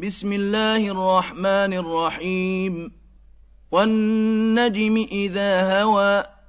بسم الله الرحمن الرحيم والنجم إذا هوى